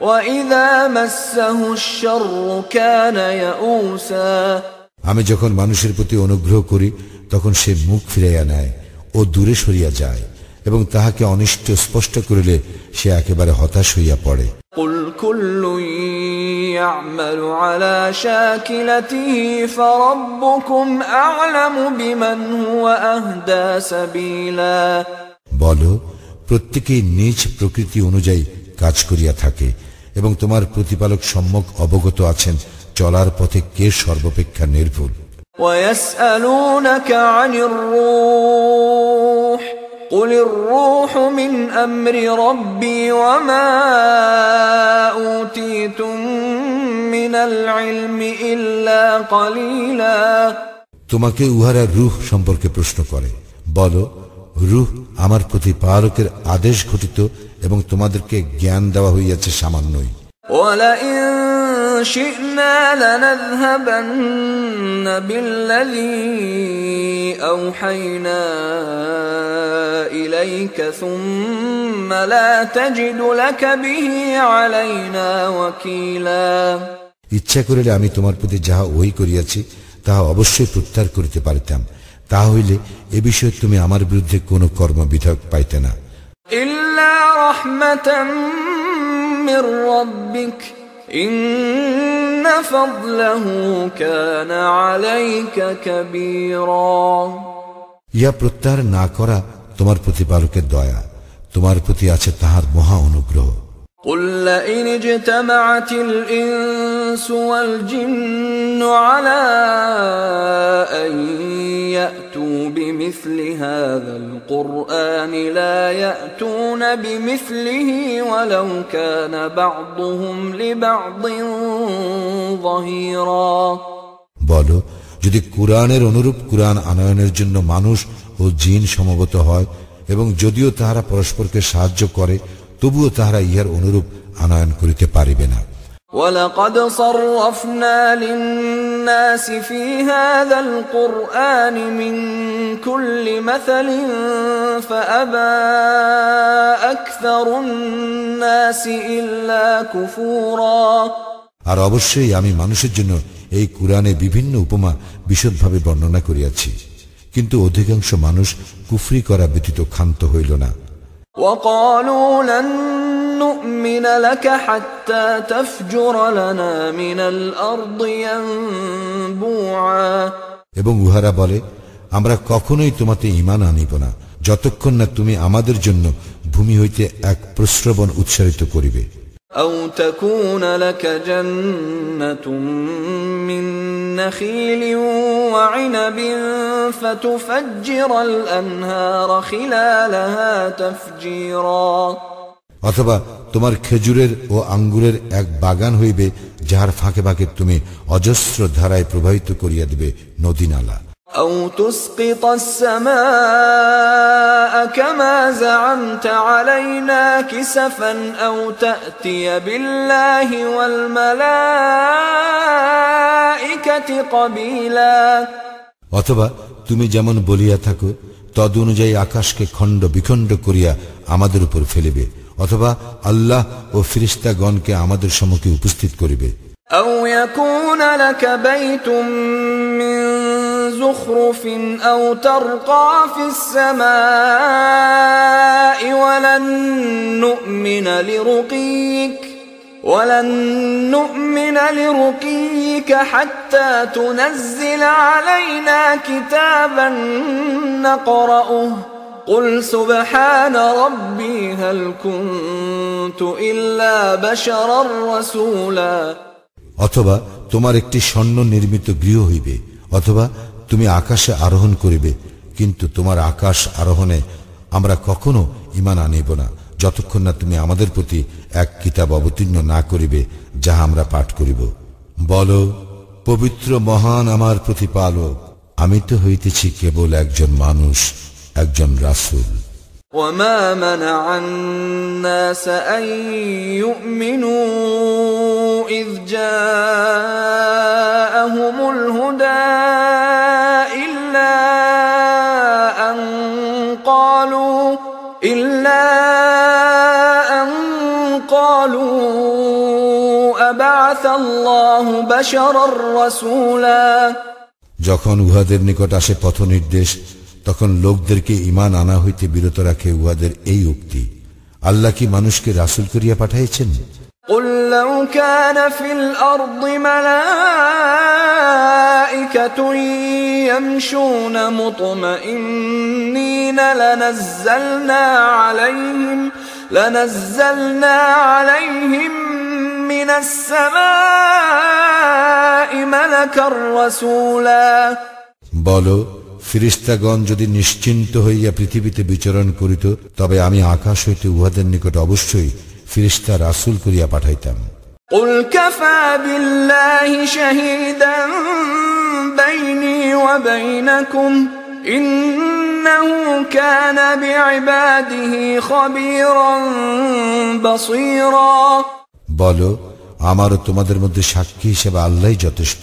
وإذا مسه الشر كان يئوسا আমি যখন মানুষের প্রতি অনুগ্রহ করি তখন সে মুখ ফিরাইয়া নেয় ও দূরে সরিয়া যায় এবং তাহাকে অনিষ্ট স্পষ্ট করিলে সে একেবারে হতাশ হইয়া পড়ে قل كل يعمل على شاكلته فربكم أعلم بمن هو أهدى سبيلا বলো প্রত্যেকেই নিজ প্রকৃতি অনুযায়ী কাজ করিয়া থাকে এবং তোমার প্রতিপালক সম্যক অবগত আছেন চলার পথে কে সর্বাপেক্ষা নির্ভুল ويسألونك عن الروح قل الروح من أمر ربي وما أوتيتم من العلم إلا قليلا তোমাকে উহারা রুহ সম্পর্কে প্রশ্ন করে বলো রুহ আমার প্রতিপালকের আদেশ ঘটিত এবং তোমাদেরকে জ্ঞান দেওয়া হইয়াছে সামান্যই ولئن شئنا لنذهبن بالذي أوحينا إليك ثم لا تجد لك به علينا وكيلا ইচ্ছা করিলে আমি তোমার প্রতি যাহা ওই করিয়াছি তাহা অবশ্যই প্রত্যাহার করিতে পারিতাম তাহা হইলে এ বিষয়ে তুমি আমার বিরুদ্ধে কোনো কর্মবিধায়ক পাইতে না إلا رحمة من ربك ইয়া প্রত্যাহার না করা তোমার প্রতিপালকের দয়া। তোমার প্রতি আছে তাহার মহা অনুগ্রহ। قل لئن اجتمعت الإنس والجن على أن يأتوا بمثل هذا القرآن لا يأتون بمثله ولو كان بعضهم لبعض ظهيرا বলো যদি কোরআনের অনুরূপ কোরআন আনয়নের জন্য মানুষ ও জিন সমবেত হয় এবং যদিও তাহারা পরস্পরকে সাহায্য করে তবুও তাহারা ইহার অনুরূপ আনয়ন করিতে পারিবে না ولقد صرفنا للناس في هذا القرآن من كل مثل فأبى أكثر الناس إلا كفورا আর অবশ্যই আমি মানুষের জন্য এই কোরআনে বিভিন্ন উপমা বিশদভাবে বর্ণনা করিয়াছি কিন্তু অধিকাংশ মানুষ কুফরি করা ব্যতীত ক্ষান্ত হইল না وقالوا لن نؤمن لك حتى تفجر لنا من الأرض ينبوعا এবং উহারা বলে আমরা কখনোই তোমাতে ইমান আনিব না যতক্ষণ না তুমি আমাদের জন্য ভূমি হইতে এক প্রশ্রবণ উৎসারিত করিবে أو تكون لك جنة من نخيل وعنب فتفجر الأنهار خلالها تفجيرا অথবা তোমার খেজুরের ও আঙ্গুরের এক বাগান হইবে যাহার ফাঁকে ফাঁকে তুমি অজস্র ধারায় প্রবাহিত করিয়া দিবে নদী নালা أو تسقط السماء كما زعمت علينا كسفا أو تأتي بالله والملائكة قبيلا অথবা তুমি যেমন বলিয়া থাকো তদ অনুযায়ী আকাশকে খণ্ড বিখণ্ড করিয়া আমাদের উপর ফেলিবে অথবা আল্লাহ ও ফিরিস্তাগণকে আমাদের সম্মুখে উপস্থিত করিবে أو يكون لك بيت من زخرف أو ترقى في السماء ولن نؤمن لرقيك ولن نؤمن لرقيك حتى تنزل علينا كتابا نقرأه قل سبحان ربي هل كنت إلا بشرا رسولا অথবা তোমার একটি স্বর্ণ নির্মিত গৃহ হইবে অথবা তুমি আকাশে আরোহণ করিবে, কিন্তু তোমার আকাশ আরোহণে আমরা কখনো ইমান আনিব না, যতক্ষণ না তুমি আমাদের প্রতি এক কিতাব অবতীর্ণ না করিবে, যাহা আমরা পাঠ করিব। বল, পবিত্র মহান আমার প্রতিপালক, আমি তো হইতেছি কেবল একজন মানুষ, একজন রাসূল। وما منع الناس أن يؤمنوا إذ جاءهم الهدى إلا أن قالوا إلا أن قالوا أبعث الله بشرا رسولا যখন উহাদের নিকট আসে পথ নির্দেশ তখন লোকদেরকে ইমান আনা হইতে বিরত রাখে উহাদের এই উক্তি আল্লাহ কি মানুষকে রাসুল করিয়া পাঠাইছেন قل لو كان في الأرض ملائكة يمشون مطمئنين لنزلنا عليهم لنزلنا عليهم من السماء ملكا رسولا বলো ফিরিস্তাগণ যদি নিশ্চিন্ত হইয়া পৃথিবীতে বিচরণ করিত তবে আমি আকাশ হইতে উহাদের নিকট অবশ্যই ফিরিস্তা রাসুল করিয়া পাঠাইতাম قل كفى بالله شهيدا بيني وبينكم إنه كان بعباده خبيرا بصيرا বলো আমারও তোমাদের মধ্যে সাক্ষী হিসেবে আল্লাহ যথেষ্ট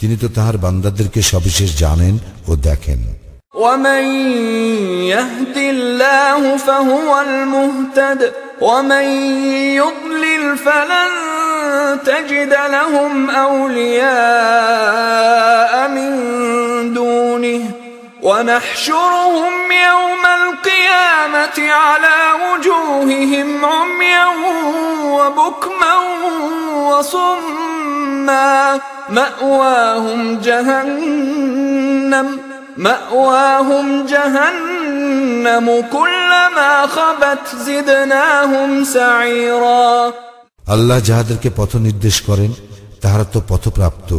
তিনি তো তাহার বান্দাদেরকে সবিশেষ জানেন ও দেখেন ومن يهد الله فهو المهتد ومن يضلل فلن تجد لهم اولياء من دونه ونحشرهم يوم القيامه على وجوههم عميا وبكما وصما ماواهم جهنم مأواهم جهنم كلما خبت زدناهم سعيرا আল্লাহ যাহাদেরকে পথ নির্দেশ করেন তাহারা তো পথপ্রাপ্ত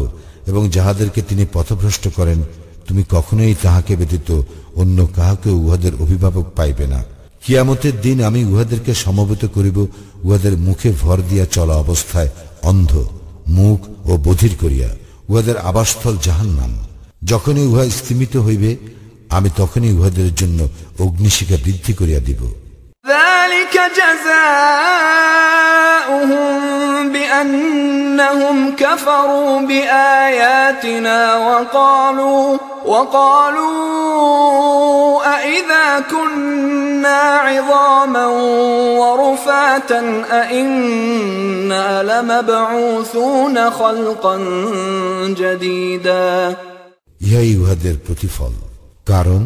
এবং যাহাদেরকে তিনি পথভ্রষ্ট করেন তুমি কখনোই তাহাকে ব্যতীত অন্য কাহাকে উহাদের অভিভাবক পাইবে না কিয়ামতের দিন আমি উহাদেরকে সমবেত করিব উহাদের মুখে ভর দিয়া চলা অবস্থায় অন্ধ মুখ ও বধির করিয়া উহাদের আবাসস্থল জাহান্নাম। যখনই উহা স্তিমিত হইবে, আমি তখনই উহাদের জন্য অগ্নিশিখা বৃদ্ধি করিয়া দিব। ذلك جزاؤهم بأنهم كفروا بآياتنا وقالوا وقالوا أإذا كنا عظاما ورفاتا أإنا لمبعوثون خلقا جديدا ইহাই উহাদের প্রতিফল কারণ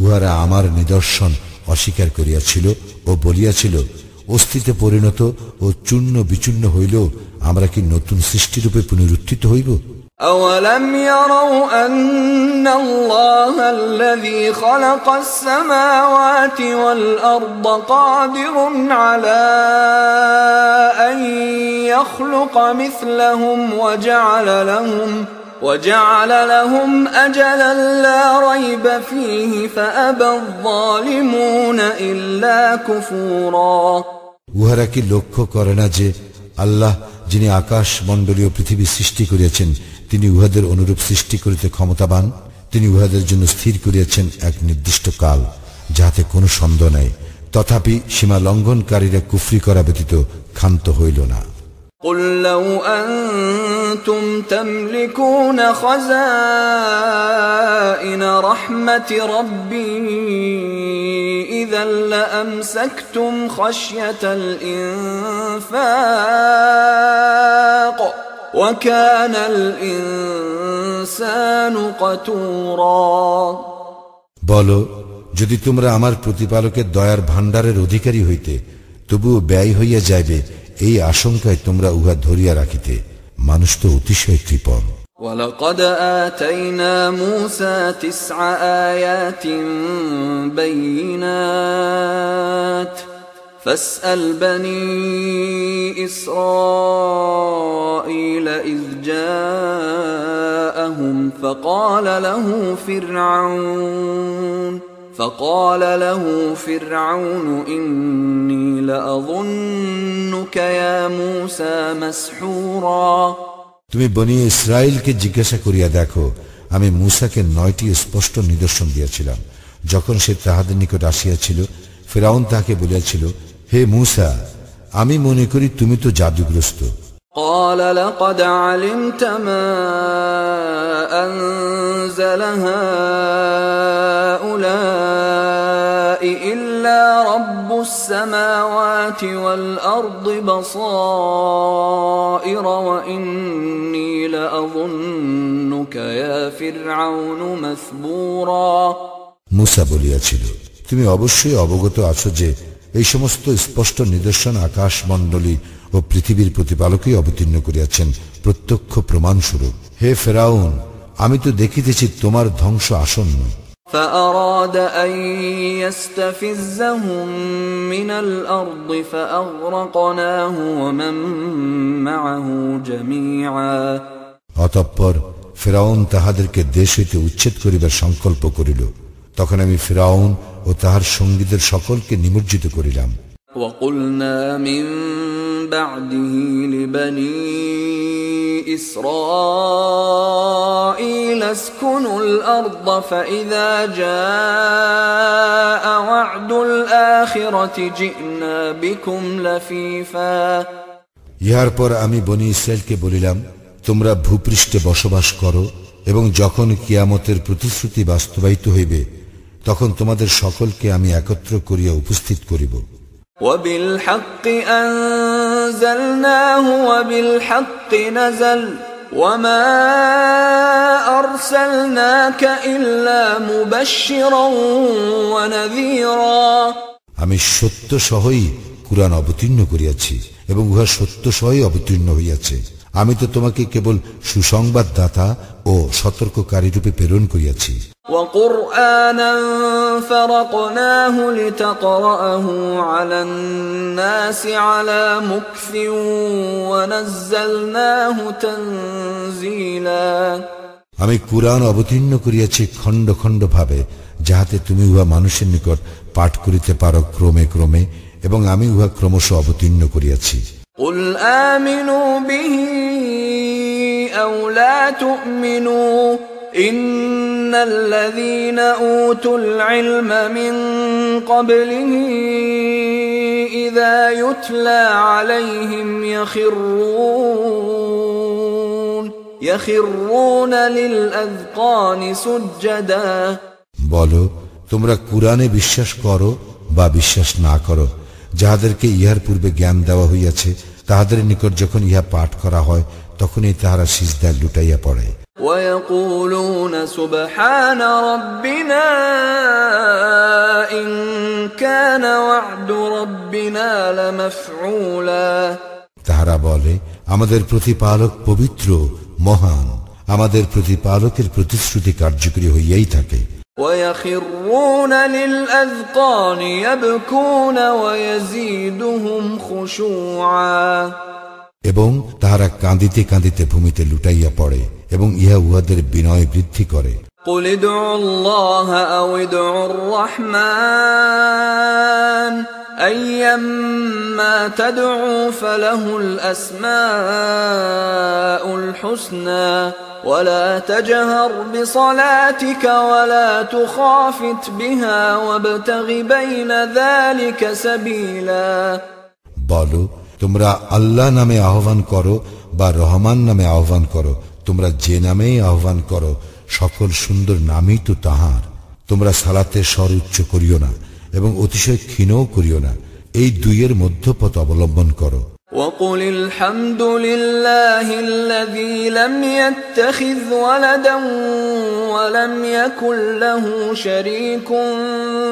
উহারা আমার নিদর্শন অস্বীকার করিয়াছিল ও বলিয়াছিল অস্থিতে পরিণত ও চূর্ণ বিচূর্ণ হইলেও আমরা কি নতুন সৃষ্টিরূপে পুনরুত্থিত হইব أولم يروا أن الله الذي خلق السماوات والأرض قادر على أن يخلق مثلهم وجعل لهم وجعل لهم أجلا لا ريب فيه فأبى الظالمون إلا كفورا উহারা কি লক্ষ্য করে না যে আল্লাহ যিনি আকাশ মণ্ডলীয় পৃথিবী সৃষ্টি করিয়াছেন তিনি উহাদের অনুরূপ সৃষ্টি করিতে ক্ষমতাবান তিনি উহাদের জন্য স্থির করিয়াছেন এক নির্দিষ্ট কাল যাহাতে কোনো সন্দেহ নাই তথাপি সীমা লঙ্ঘনকারীরা কুফরি করা ব্যতীত ক্ষান্ত হইল না قل لو أنتم تملكون خزائن رحمة ربي إذا لأمسكتم خشية الإنفاق وكان الإنسان قتورا বলো যদি তোমরা আমার প্রতিপালকের দয়ার ভাণ্ডারের অধিকারী হইতে তবুও ব্যয় হইয়া যাইবে এই আশঙ্কায় তোমরা উহা ধরিয়া রাখিতে মানুষ তো অতিশয় কৃপণ ولقد آتينا موسى تسع آيات بينات فاسأل بني إسرائيل إذ جاءهم فقال له فرعون فقال له فرعون إني لأظنك يا موسى مسحورا তুমি বনি ইসরায়েলকে জিজ্ঞাসা করিয়া দেখো আমি মূসাকে নয়টি স্পষ্ট নিদর্শন দিয়েছিলাম যখন সে তাহাদের নিকট আসিয়াছিল ফেরাউন তাহাকে বলিয়াছিল হে মূসা আমি মনে করি তুমি তো জাদুগ্রস্ত قال لقد علمت ما أنزل هؤلاء إلا رب السماوات والأرض بصائر وإني لأظنك يا فرعون مثبورا মুসা বলিয়াছিল তুমি অবশ্যই অবগত আছো যে এই সমস্ত স্পষ্ট নিদর্শন আকাশ মণ্ডলী ও পৃথিবীর প্রতিপালকই অবতীর্ণ করিয়াছেন প্রত্যক্ষ প্রমাণস্বরূপ হে ফেরাউন আমি তো দেখিতেছি তোমার ধ্বংস আসন্ন فأراد أن يستفزهم من الأرض فأغرقناه ومن معه جميعا অতঃপর ফেরাউন তাহাদেরকে দেশ হইতে উচ্ছেদ করিবার সংকল্প করিল তখন আমি ফেরাউন ও তাহার সঙ্গীদের সকলকে নিমজ্জিত করিলাম وقلنا من بعده لبني إسرائيل اسكنوا الأرض فإذا جاء وعد الآخرة جئنا بكم لفيفا ইহার পর আমি বনি ইসরায়েলকে বলিলাম তোমরা ভূপৃষ্ঠে বসবাস করো এবং যখন কিয়ামতের প্রতিশ্রুতি বাস্তবায়িত হইবে তখন তোমাদের সকলকে আমি একত্র করিয়া উপস্থিত করিব وبالحق أنزلناه وبالحق نزل وما أرسلناك إلا مبشرا ونذيرا আমি সত্য সহই কুরআন অবতীর্ণ করিয়াছি এবং উহা সত্য সহই অবতীর্ণ হইয়াছে আমি তো তোমাকে কেবল সুসংবাদদাতা ও সতর্ককারী রূপে প্রেরণ করিয়াছি وقرآنا فرقناه لتقرأه على الناس على مكث ونزلناه تنزيلا আমি কুরআন অবতীর্ণ করিয়াছি খণ্ড খণ্ড ভাবে যাহাতে তুমি উহা মানুষের নিকট পাঠ করিতে পারো ক্রমে ক্রমে এবং আমি উহা ক্রমশ অবতীর্ণ করিয়াছি قل آمنوا به أو لا تؤمنوا إن الذين أوتوا العلم من قبله إذا يتلى عليهم يخرون يخرون للأذقان سجدا বলো তোমরা কুরআনে বিশ্বাস করো বা বিশ্বাস না করো যাহাদেরকে ইহার পূর্বে জ্ঞান দেওয়া হইয়াছে তাহাদের নিকট যখন ইহা পাঠ করা হয় তখনই তাহারা সিজদায় লুটাইয়া পড়ে ويقولون سبحان ربنا إن كان وعد ربنا لمفعولا তাহারা বলে আমাদের প্রতিপালক পবিত্র মহান আমাদের প্রতিপালকের প্রতিশ্রুতি কার্যকরী হইয়াই থাকে ويخرون للأذقان يبكون ويزيدهم خشوعا এবং তাহারা কাঁদিতে কাঁদিতে ভূমিতে লুটাইয়া পড়ে এবং ইহা উহাদের বিনয় বৃদ্ধি করে قل ادعوا الله أو ادعوا الرحمن أيما تدعوا فله الأسماء الحسنى ولا تجهر بصلاتك ولا تخافت بها وابتغ بين ذلك سبيلا বলো তোমরা আল্লাহ নামে আহ্বান করো বা রহমান নামে আহ্বান করো, তোমরা যে নামেই আহ্বান করো, সকল সুন্দর নামই তো তাহার। তোমরা সালাতে স্বর উচ্চ করিও না এবং অতিশয় ক্ষীণও করিও না। এই দুইয়ের মধ্যপথ অবলম্বন করো। وقل الحمد لله الذي لم يتخذ ولدا ولم يكن له شريك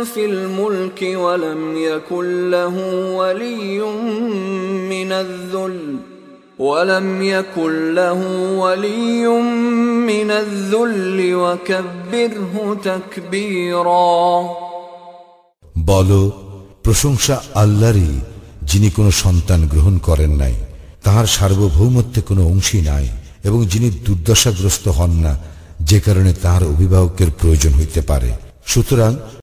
في الملك ولم يكن له ولي من الذل ولم يكن له ولي من الذل وكبره تكبيرا বলো প্রশংসা আল্লাহরই যিনি কোনো সন্তান গ্রহণ করেন নাই, তাহার সার্বভৌমত্বে কোনো অংশী নাই, এবং যিনি দুর্দশাগ্রস্ত হন না, যে কারণে তাহার অভিভাবকের প্রয়োজন হইতে পারে। সুতরাং